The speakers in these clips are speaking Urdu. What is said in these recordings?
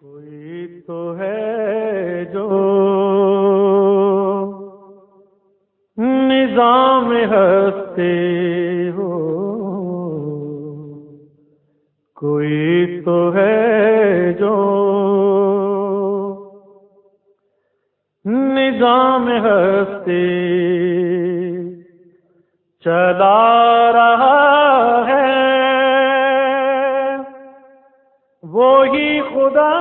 کوئی تو ہے جو نظام ہستے ہو۔ کوئی تو ہے جو نظام ہستے چلا رہا ہے۔ وہی خدا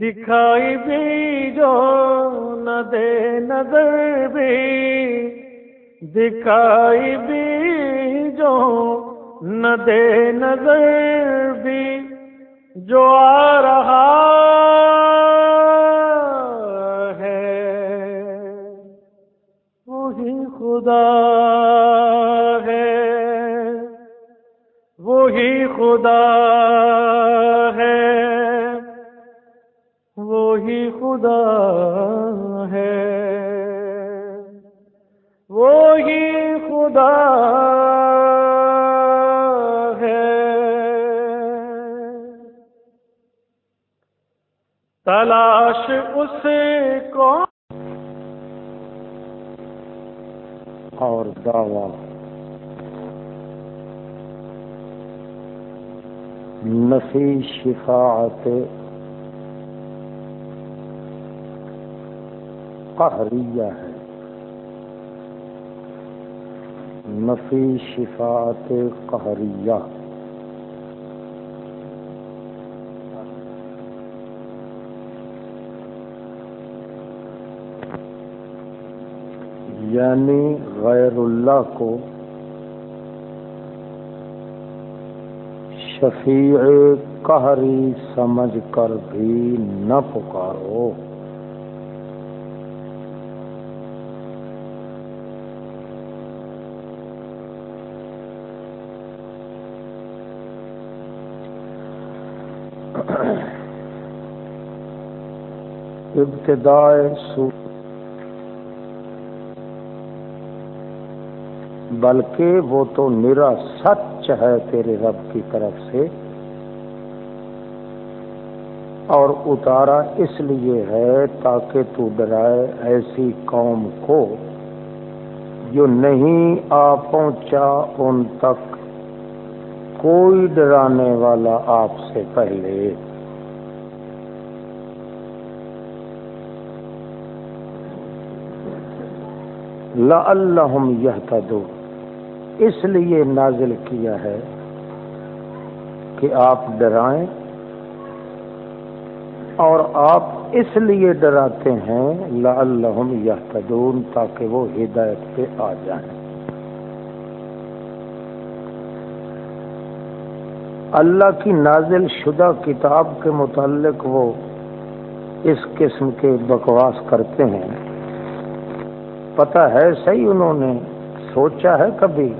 دکھائی بھی جو نہ دے نظر بھی، دکھائی بھی جو نہ دے نظر بھی، جو آ رہا ہے۔ وہی خدا ہے، وہی خدا اور دعوی۔ نفی شفاعت قہریہ ہے۔ نفی شفاعت قہریہ۔ یعنی غیر اللہ کو شفیع قہری سمجھ کر بھی نہ پکارو۔ ابتدائے سو بلکہ وہ تو میرا سچ ہے تیرے رب کی طرف سے اور اتارا اس لیے ہے تاکہ تو ڈرائے ایسی قوم کو جو نہیں آ پہنچا ان تک کوئی ڈرانے والا آپ سے پہلے۔ لعلہم یہتدون۔ اس لیے نازل کیا ہے کہ آپ ڈرائیں اور آپ اس لیے ڈراتے ہیں، لعلہم یہتدون، تاکہ وہ ہدایت پہ آ جائیں۔ اللہ کی نازل شدہ کتاب کے متعلق وہ اس قسم کے بکواس کرتے ہیں۔ پتا ہے، صحیح انہوں نے سوچا ہے کبھی۔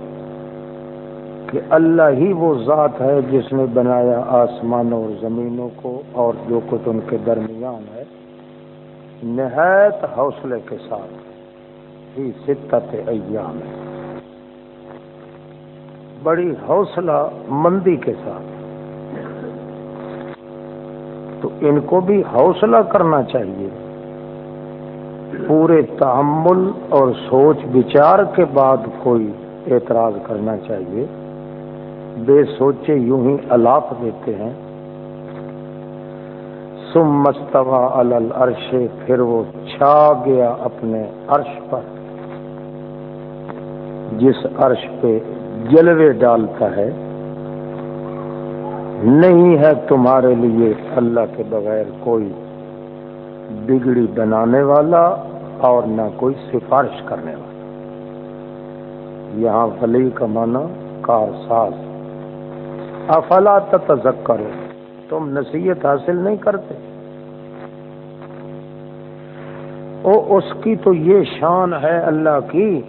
کہ اللہ ہی وہ ذات ہے جس نے بنایا آسمانوں اور زمینوں کو اور جو کچھ ان کے درمیان ہے۔ نہایت حوصلے کے ساتھ۔ ہی ستت ایام۔ ہے بڑی حوصلہ مندی کے ساتھ۔ تو ان کو بھی حوصلہ کرنا چاہیے۔ پورے تحمل اور سوچ بچار کے بعد کوئی اعتراض کرنا چاہیے۔ بے سوچے یوں ہی الاپ دیتے ہیں۔ سم مستوا العرش، پھر وہ چھا گیا اپنے عرش پر۔ جس عرش پہ جلوے ڈالتا ہے۔ نہیں ہے تمہارے لیے اللہ کے بغیر کوئی بگڑی بنانے والا اور نہ کوئی سفارش کرنے والا۔ یہاں ولی کا معنی کار ساز افلا تذکر تم نصیحت حاصل نہیں کرتے۔ او اس کی تو یہ شان ہے اللہ کی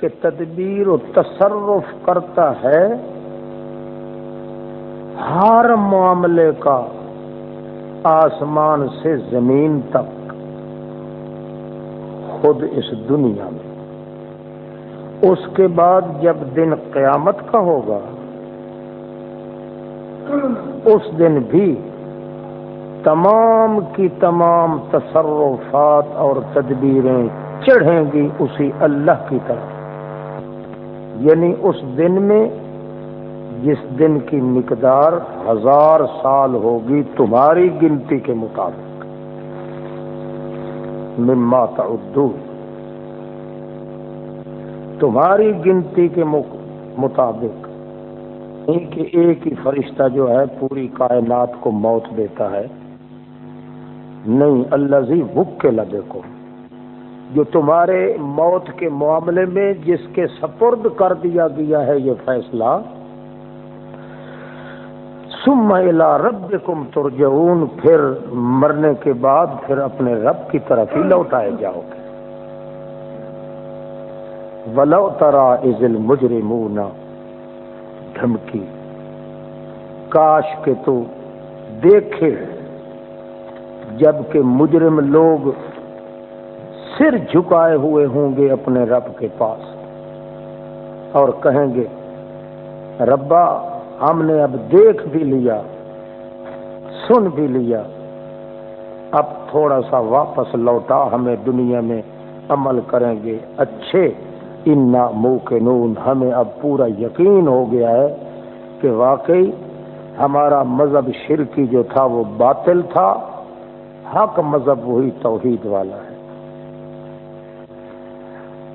کہ تدبیر و تصرف کرتا ہے ہر معاملے کا آسمان سے زمین تک، خود اس دنیا میں۔ اس کے بعد جب دن قیامت کا ہوگا، اس دن بھی تمام کی تمام تصرفات اور تدبیریں چڑھیں گی اسی اللہ کی طرف۔ یعنی اس دن میں جس دن کی مقدار ہزار سال ہوگی، تمہاری گنتی کے مطابق۔ مما تعدو تمہاری گنتی کے مطابق کہ ایک ہی فرشتہ جو ہے پوری کائنات کو موت دیتا ہے۔ نہیں، اللہ زی بک کے لبے کو۔ جو تمہارے موت کے معاملے میں جس کے سپرد کر دیا گیا ہے یہ فیصلہ سم الا رب کم ترجعون، پھر مرنے کے بعد پھر اپنے رب کی طرف ہی لوٹائے جاؤ گے۔ ولو ترا ازل مجرمون دھمکی۔ کاش کے تو دیکھے جبکہ مجرم لوگ سر جھکائے ہوئے ہوں گے اپنے رب کے پاس اور کہیں گے، ربا، ہم نے اب دیکھ بھی لیا، سن بھی لیا، اب تھوڑا سا واپس لوٹا، ہمیں دنیا میں عمل کریں گے، اچھے انا منہ کے نون ہمیں اب پورا یقین ہو گیا ہے کہ واقعی ہمارا مذہب شرکی جو تھا وہ باطل تھا، حق مذہب وہی توحید والا ہے۔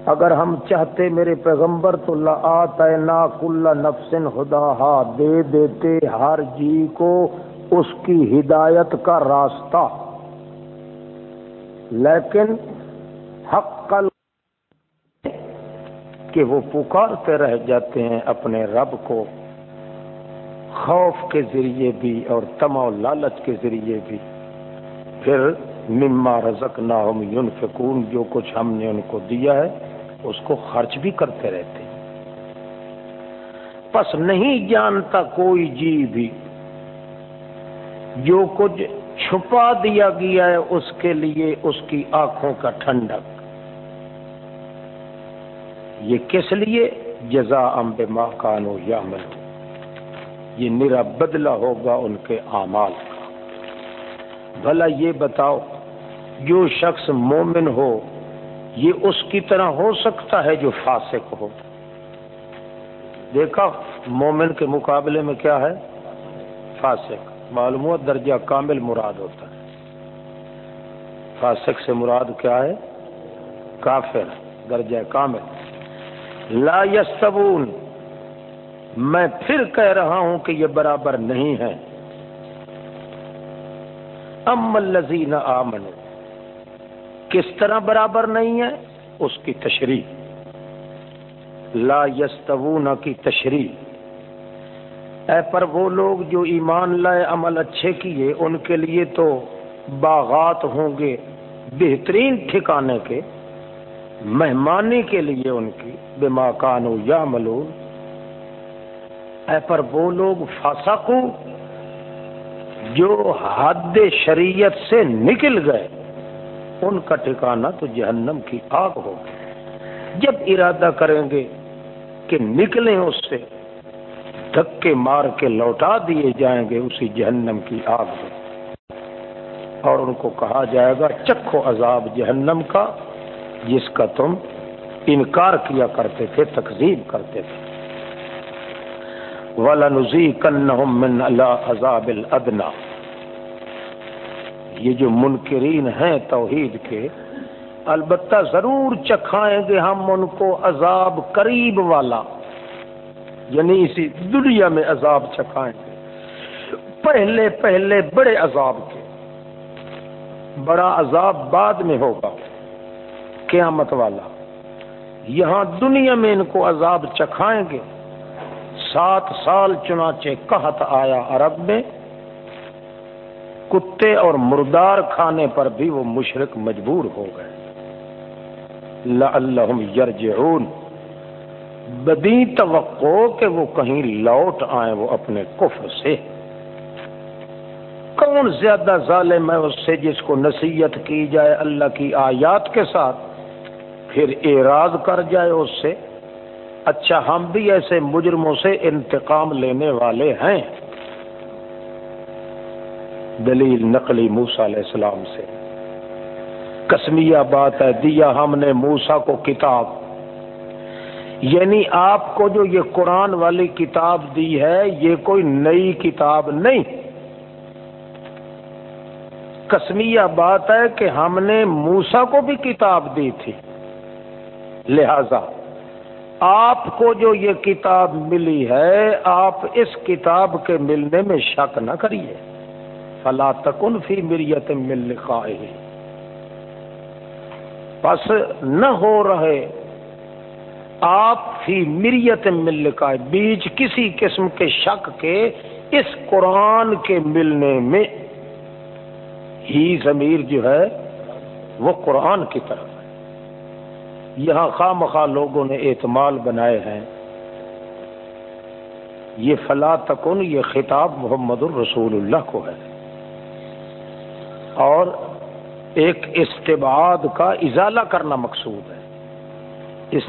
اگر ہم چاہتے میرے پیغمبر تو نا کل نفسن، خدا ہا دے دیتے ہر جی کو اس کی ہدایت کا راستہ۔ لیکن حق کل کہ وہ پکارتے رہ جاتے ہیں اپنے رب کو، خوف کے ذریعے بھی اور تما لالچ کے ذریعے بھی۔ پھر مما رزق نہ یون فکون جو کچھ ہم نے ان کو دیا ہے، اس کو خرچ بھی کرتے رہتے پس نہیں جانتا کوئی جی بھی، جو کچھ چھپا دیا گیا ہے، اس کے لیے اس کی آنکھوں کا ٹھنڈک۔ یہ کس لیے جزا امب ماں کانو یا یہ میرا بدلہ ہوگا ان کے اعمال کا۔ بھلا یہ بتاؤ، جو شخص مومن ہو، یہ اس کی طرح ہو سکتا ہے جو فاسق ہو؟ دیکھا، مومن کے مقابلے میں کیا ہے؟ فاسق۔ معلوم ہوا، درجہ کامل مراد ہوتا ہے۔ فاسق سے مراد کیا ہے؟ کافر، درجہ کامل۔ لا یستبون میں پھر کہہ رہا ہوں کہ یہ برابر نہیں ہے۔ ام الزین آمن کس طرح برابر نہیں ہے؟ اس کی تشریح۔ لا یستوون کی تشریح۔ اے پر وہ لوگ جو ایمان لائے، عمل اچھے کیے، ان کے لیے تو باغات ہوں گے بہترین ٹھکانے کے۔ مہمانی کے لیے ان کی بے ماکانو یا ملون اے پر وہ لوگ فاسقو جو حد شریعت سے نکل گئے، ان کا ٹھکانا تو جہنم کی آگ ہوگی جب ارادہ کریں گے کہ نکلیں اس سے، دھکے مار کے لوٹا دیے جائیں گے، اسی جہنم کی آگ میں۔ اور ان کو کہا جائے گا، چکھو عذاب جہنم کا۔ جس کا تم انکار کیا کرتے تھے تقزیب کرتے تھے۔ من عذاب الادنا۔ یہ جو منکرین ہیں توحید کے، البتہ ضرور چکھائیں گے ہم ان کو عذاب قریب والا۔ یعنی اسی دنیا میں عذاب چکھائیں گے۔ پہلے پہلے بڑے عذاب کے۔ بڑا عذاب بعد میں ہوگا۔ قیامت والا۔ یہاں دنیا میں ان کو عذاب چکھائیں گے۔ سات سال چنانچہ کہت آیا عرب میں۔ کتے اور مردار کھانے پر بھی وہ مشرق مجبور ہو گئے۔ لعلہم یرجعون۔ بدی توقع کہ وہ کہیں لوٹ آئیں وہ اپنے کفر سے۔ کون زیادہ ظالم ہے اس سے جس کو نصیحت کی جائے اللہ کی آیات کے ساتھ؟ پھر اعراض کر جائے اس سے۔ اچھا ہم بھی ایسے مجرموں سے انتقام لینے والے ہیں۔ دلیل نقلی موسا علیہ السلام سے۔ کسمیا بات ہے، دیا ہم نے موسا کو کتاب۔ یعنی آپ کو جو یہ قرآن والی کتاب دی ہے، یہ کوئی نئی کتاب نہیں۔ کسمیا بات ہے کہ ہم نے موسا کو بھی کتاب دی تھی۔ لہذا آپ کو جو یہ کتاب ملی ہے، آپ اس کتاب کے ملنے میں شک نہ کریے۔ فلا تکن فی مریت مل لکھا بس نہ ہو رہے آپ فی مریت مل لکھا بیچ کسی قسم کے شک کے اس قرآن کے ملنے میں ہی ضمیر جو ہے، وہ قرآن کی طرف۔ یہاں خواہ مخواہ لوگوں نے اعتمال بنائے ہیں۔ یہ فلا تکن، یہ خطاب محمد الرسول اللہ کو ہے۔ اور ایک استباد کا ازالہ کرنا مقصود ہے۔ اس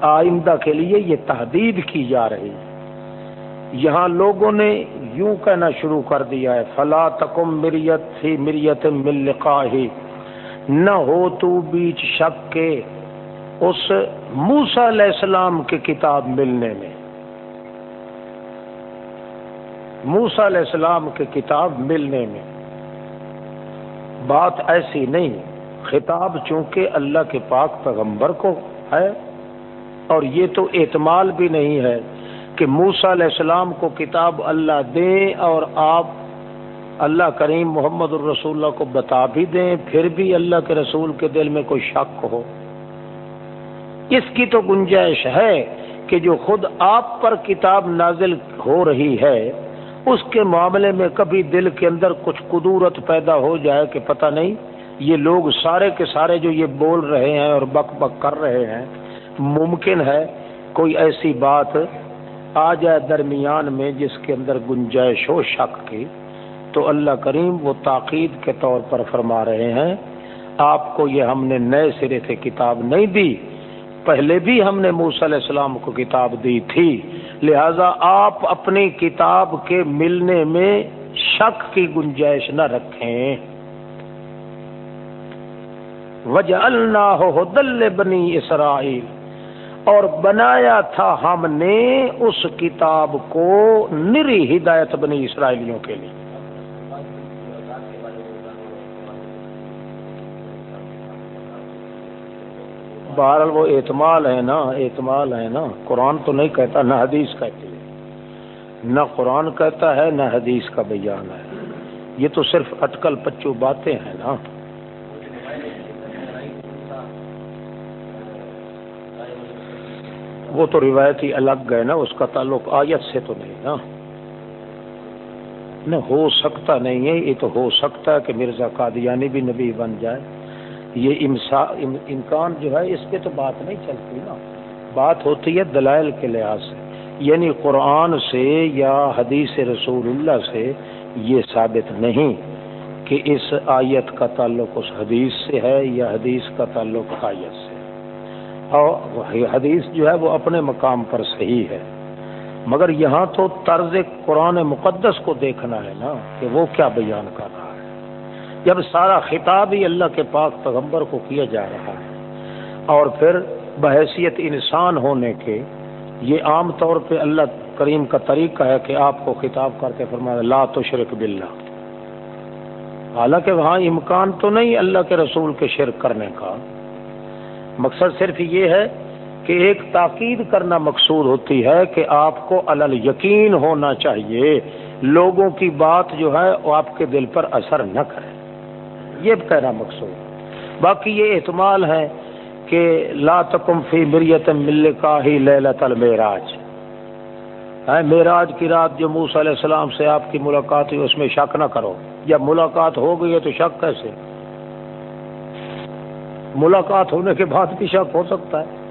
آئندہ کے لیے یہ تحدید کی جا رہی ہے۔ یہاں لوگوں نے یوں کہنا شروع کر دیا ہے، فلا تکم مریت تھی مریت مل ہی نہ ہو تو بیچ شک کے اس موسا علیہ السلام کی کتاب ملنے میں۔ موسا علیہ السلام کی کتاب ملنے میں۔ بات ایسی نہیں، خطاب چونکہ اللہ کے پاک پیغمبر کو ہے، اور یہ تو اعتمال بھی نہیں ہے کہ موسا علیہ السلام کو کتاب اللہ دیں اور آپ اللہ کریم محمد الرسول اللہ کو بتا بھی دیں، پھر بھی اللہ کے رسول کے دل میں کوئی شک ہو۔ اس کی تو گنجائش ہے کہ جو خود آپ پر کتاب نازل ہو رہی ہے، اس کے معاملے میں کبھی دل کے اندر کچھ قدورت پیدا ہو جائے کہ پتہ نہیں، یہ لوگ سارے کے سارے جو یہ بول رہے ہیں اور بک بک کر رہے ہیں، ممکن ہے کوئی ایسی بات آ جائے درمیان میں جس کے اندر گنجائش ہو، شک کی۔ تو اللہ کریم وہ تاقید کے طور پر فرما رہے ہیں، آپ کو یہ ہم نے نئے سرے سے کتاب نہیں دی، پہلے بھی ہم نے موسی علیہ السلام کو کتاب دی تھی، لہذا آپ اپنی کتاب کے ملنے میں شک کی گنجائش نہ رکھیں۔ وجہ اللہ دل بنی اسرائیل اور بنایا تھا ہم نے اس کتاب کو نری ہدایت بنی اسرائیلیوں کے لیے۔ بہرحال وہ اعتمال ہے نا، اعتمال ہے نا۔ قرآن تو نہیں کہتا، نہ حدیث کہتی ہے۔ نہ قرآن کہتا ہے، نہ حدیث کا بیان ہے۔ یہ تو صرف اٹکل پچو باتیں ہیں نا۔ وہ تو روایتی الگ ہے نا، اس کا تعلق آیت سے تو نہیں نا۔ نہ ہو سکتا نہیں ہے، یہ تو ہو سکتا ہے کہ مرزا قادیانی بھی نبی بن جائے۔ یہ امکان جو ہے، اس پہ تو بات نہیں چلتی نا۔ بات ہوتی ہے دلائل کے لحاظ سے۔ یعنی قرآن سے یا حدیث رسول اللہ سے یہ ثابت نہیں کہ اس آیت کا تعلق اس حدیث سے ہے یا حدیث کا تعلق آیت سے۔ اور حدیث جو ہے وہ اپنے مقام پر صحیح ہے۔ مگر یہاں تو طرز قرآن مقدس کو دیکھنا ہے نا کہ وہ کیا بیان کر رہا ہے۔ جب سارا خطاب ہی اللہ کے پاک پیغمبر کو کیا جا رہا ہے اور پھر بحیثیت انسان ہونے کے یہ عام طور پہ اللہ کریم کا طریقہ ہے کہ آپ کو خطاب کر کے فرمایا، لا تو شرک باللہ۔ حالانکہ وہاں امکان تو نہیں اللہ کے رسول کے شرک کرنے کا۔ مقصد صرف یہ ہے کہ ایک تاکید کرنا مقصود ہوتی ہے کہ آپ کو الل یقین ہونا چاہیے۔ لوگوں کی بات جو ہے وہ آپ کے دل پر اثر نہ کرے۔ یہ کہنا مقصود۔ باقی یہ احتمال ہے کہ لا تکم فی مریت مل کا ہی للت المعراج معراج کی رات جو موس علیہ السلام سے آپ کی ملاقات ہوئی، اس میں شک نہ کرو۔ جب ملاقات ہو گئی ہے تو شک کیسے؟ ملاقات ہونے کے بعد بھی شک ہو سکتا ہے۔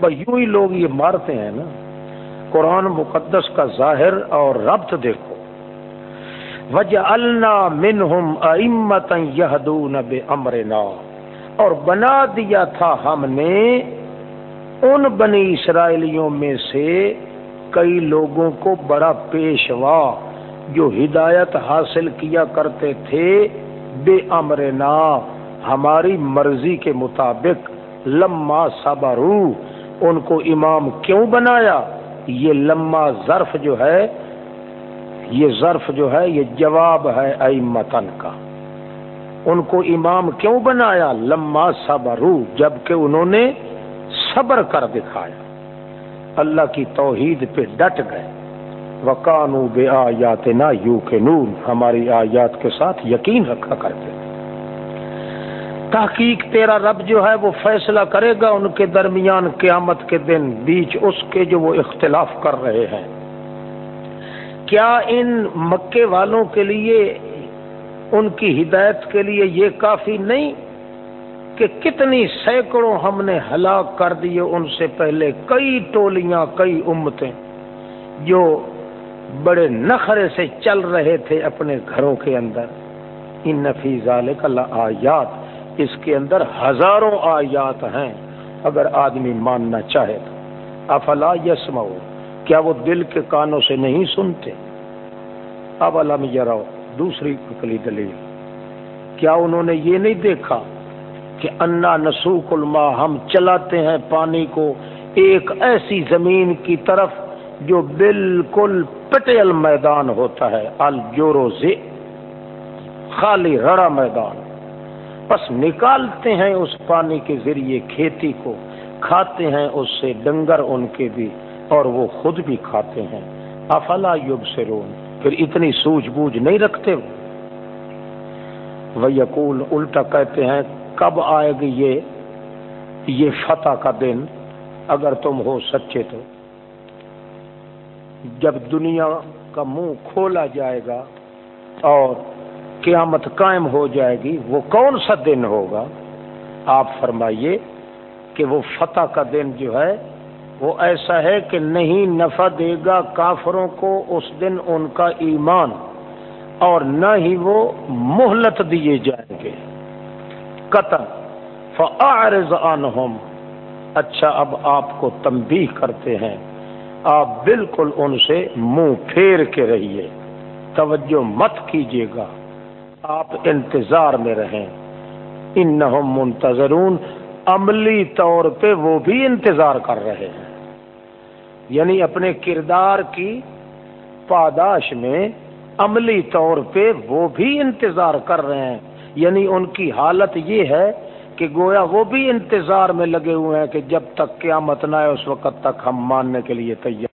بس یوں ہی لوگ یہ مارتے ہیں نا، قرآن مقدس کا ظاہر اور ربط دیکھو۔ وجہ اللہ منہم امت یہ امرنا اور بنا دیا تھا ہم نے ان بنی اسرائیلیوں میں سے کئی لوگوں کو بڑا پیشوا جو ہدایت حاصل کیا کرتے تھے بے امرنا ہماری مرضی کے مطابق لما صبرو ان کو امام کیوں بنایا؟ یہ لما ظرف جو ہے، یہ ظرف جو ہے، یہ جواب ہے ائی متن کا۔ ان کو امام کیوں بنایا؟ لما صبرو، جبکہ انہوں نے صبر کر دکھایا۔ اللہ کی توحید پہ ڈٹ گئے۔ وکانو بے آیات نہ یو کے نور ہماری آیات کے ساتھ یقین رکھا کرتے تحقیق تیرا رب جو ہے وہ فیصلہ کرے گا ان کے درمیان قیامت کے دن بیچ اس کے جو وہ اختلاف کر رہے ہیں۔ کیا ان مکے والوں کے لیے، ان کی ہدایت کے لیے یہ کافی نہیں کہ کتنی سینکڑوں ہم نے ہلاک کر دیے ان سے پہلے کئی ٹولیاں، کئی امتیں جو بڑے نخرے سے چل رہے تھے اپنے گھروں کے اندر۔ ان نفیز اللہ آیات اس کے اندر ہزاروں آیات ہیں، اگر آدمی ماننا چاہے تو۔ افلا یسما کیا وہ دل کے کانوں سے نہیں سنتے؟ اب علم یراؤ دوسری کلی دلیل۔ کیا انہوں نے یہ نہیں دیکھا کہ انا نسوک الما ہم چلاتے ہیں پانی کو ایک ایسی زمین کی طرف جو بالکل پٹیل میدان ہوتا ہے الجورو سے خالی رڑا میدان۔ بس نکالتے ہیں اس پانی کے ذریعے کھیتی کو، کھاتے ہیں اس سے ڈنگر ان کے بھی اور وہ خود بھی کھاتے ہیں۔ افلا یوگ سے پھر اتنی سوجھ بوجھ نہیں رکھتے وہ۔ یقول الٹا کہتے ہیں، کب آئے گی یہ یہ فتح کا دن؟ اگر تم ہو سچے تو۔ جب دنیا کا منہ کھولا جائے گا اور قیامت قائم ہو جائے گی، وہ کون سا دن ہوگا؟ آپ فرمائیے کہ وہ فتح کا دن جو ہے، وہ ایسا ہے کہ نہیں نفع دے گا کافروں کو اس دن ان کا ایمان، اور نہ ہی وہ مہلت دیے جائیں گے۔ قطن فعارض عنہم۔ اچھا اب آپ کو تنبیہ کرتے ہیں۔ آپ بالکل ان سے منہ پھیر کے رہیے۔ توجہ مت کیجیے گا۔ آپ انتظار میں رہیں۔ ان منتظرون، عملی طور پہ وہ بھی انتظار کر رہے ہیں۔ یعنی اپنے کردار کی پاداش میں عملی طور پہ وہ بھی انتظار کر رہے ہیں۔ یعنی ان کی حالت یہ ہے کہ گویا وہ بھی انتظار میں لگے ہوئے ہیں کہ جب تک قیامت نہ آئے، اس وقت تک ہم ماننے کے لیے تیار